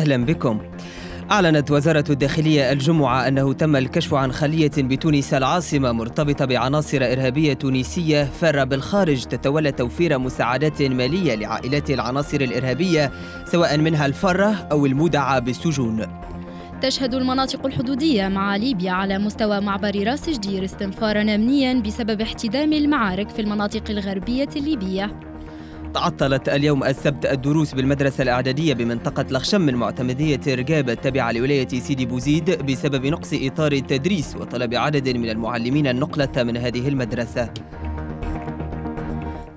أهلا بكم. أعلنت وزارة الداخلية الجمعة أنه تم الكشف عن خلية بتونس العاصمة مرتبطة بعناصر إرهابية تونسية فارة بالخارج تتولى توفير مساعدات مالية لعائلات العناصر الإرهابية سواء منها الفارة أو المودعة بالسجون. تشهد المناطق الحدودية مع ليبيا على مستوى معبر راس جدير استنفارا أمنيا بسبب احتدام المعارك في المناطق الغربية الليبية. تعطلت اليوم السبت الدروس بالمدرسة الإعدادية بمنطقة لخشم من معتمدية رقابة التابعة لولاية سيدي بوزيد بسبب نقص إطار التدريس وطلب عدد من المعلمين النقلة من هذه المدرسة.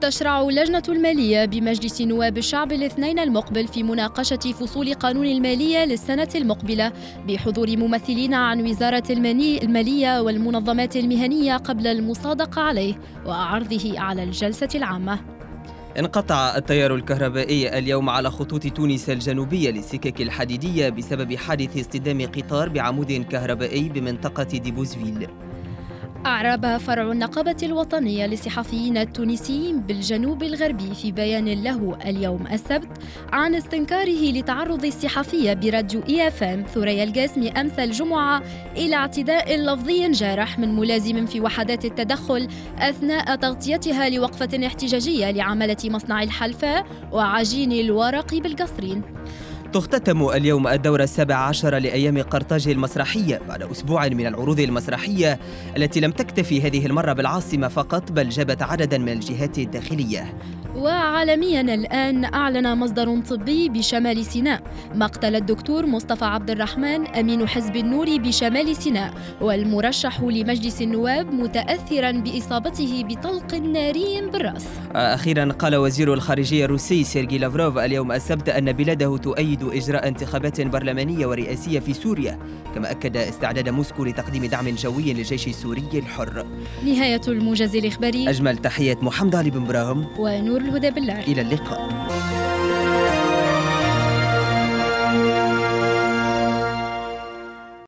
تشرع لجنة المالية بمجلس نواب الشعب الاثنين المقبل في مناقشة فصول قانون المالية للسنة المقبلة بحضور ممثلين عن وزارة المالية والمنظمات المهنية قبل المصادقة عليه وعرضه على الجلسة العامة. انقطع التيار الكهربائي اليوم على خطوط تونس الجنوبية للسكك الحديدية بسبب حادث اصطدام قطار بعمود كهربائي بمنطقة ديبوزفيل. أعرب فرع النقابة الوطنية للصحفيين التونسيين بالجنوب الغربي في بيان له اليوم السبت عن استنكاره لتعرض الصحفية براديو IFM ثريا القاسمي أمس الجمعة إلى اعتداء لفظي جارح من ملازم في وحدات التدخل أثناء تغطيتها لوقفة احتجاجية لعملة مصنع الحلفاء وعجين الورق بالقصرين. تختتم اليوم الدورة السابع عشر لأيام قرطاج المسرحية بعد أسبوع من العروض المسرحية التي لم تكتفي هذه المرة بالعاصمة فقط بل جابت عددا من الجهات الداخلية. وعالميا الآن أعلن مصدر طبي بشمال سيناء. مقتل الدكتور مصطفى عبد الرحمن أمين حزب النور بشمال سيناء والمرشح لمجلس النواب متأثرا بإصابته بطلق ناري بالرأس. أخيرا قال وزير الخارجية الروسي سيرجي لافروف اليوم السبت أن بلاده تؤيد إجراء انتخابات برلمانية ورئاسية في سوريا كما أكد استعداد موسكو لتقديم دعم جوي للجيش السوري الحر. نهاية الموجز الإخباري. أجمل تحية محمد علي بن براهم ونور الهدى بالله. إلى اللقاء.